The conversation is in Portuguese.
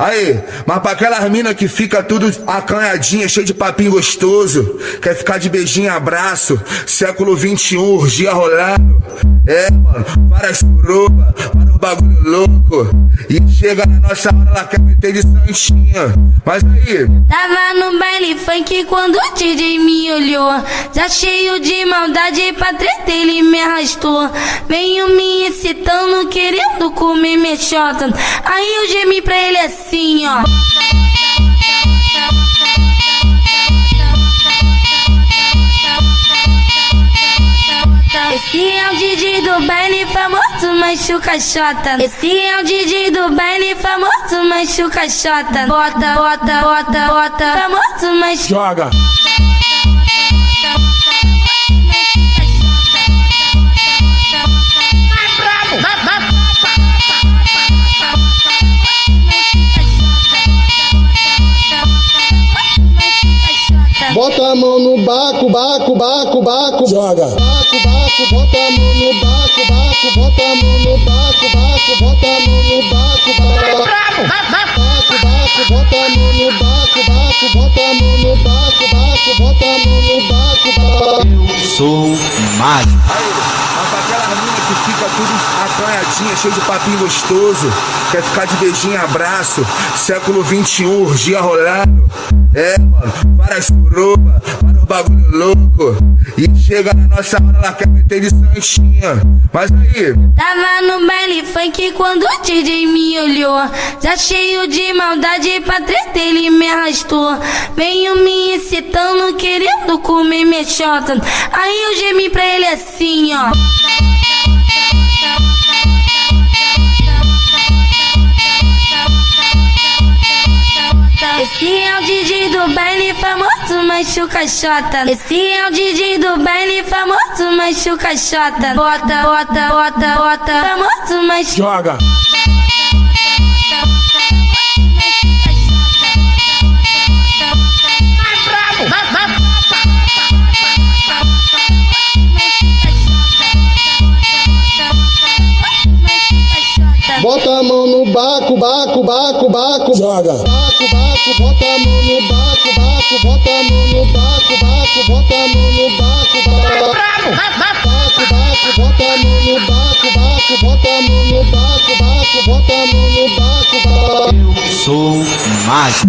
Aí, mas pra aquelas minas que fica tudo acanhadinha, cheio de papinho gostoso, quer ficar de beijinho abraço, século 21, urgia rolando. É, mano, várias suruba, vários bagulho louco. E chega na nossa hora, ela quer meter de santinha. Mas aí. Tava no baile funk quando o DJ me olhou. Já cheio de maldade pra treta, ele me arrastou. Venho me excitando, querendo comer mexota. Aí eu gemi pra ele assim assim, ó. Esse é o DJ do baile famoso, machuca chota. Esse é o DJ do baile famoso, machuca chota. Bota, bota, bota, bota, famoso, mas joga. Bota a mão no baco, baco, baco, baco. Joga. Baco, baco, bota a mão no baco, baco, bota a mão no baco, baco, bota a mão no baco, baco. Baco, baco, bota a mão no baco, baco, bota a mão no baco, baco, bota a mão no baco, baco. Eu sou mágico. Aí, mas pra aquelas minas que fica tudo acanhadinha, cheio de papinho gostoso, quer ficar de beijinho abraço, século 21, urgia rolando. É, mano, várias suruba, vários bagulho louco. E chega na nossa hora, ela quer meter de santinha. Mas aí. Tava no baile funk quando o DJ me olhou. Já cheio de maldade pra treta, ele me arrastou. Venho me excitando, querendo comer mexota. Aí eu gemi pra ele assim, ó. DJ do baile famoso, machuca chota. Esse é o DJ do baile famoso, machuca chota. Bota, bota, bota, bota, famoso, mas joga. Bota a mão no baco, baco, baco, baco. Joga. Baco, baco, bota a mão no baco, baco, bota a mão no baco, baco, bota a mão no baco, baco. Baco, baco, bota a mão no baco, baco, bota a mão no baco, baco, bota a mão no baco, baco. Eu sou mágico.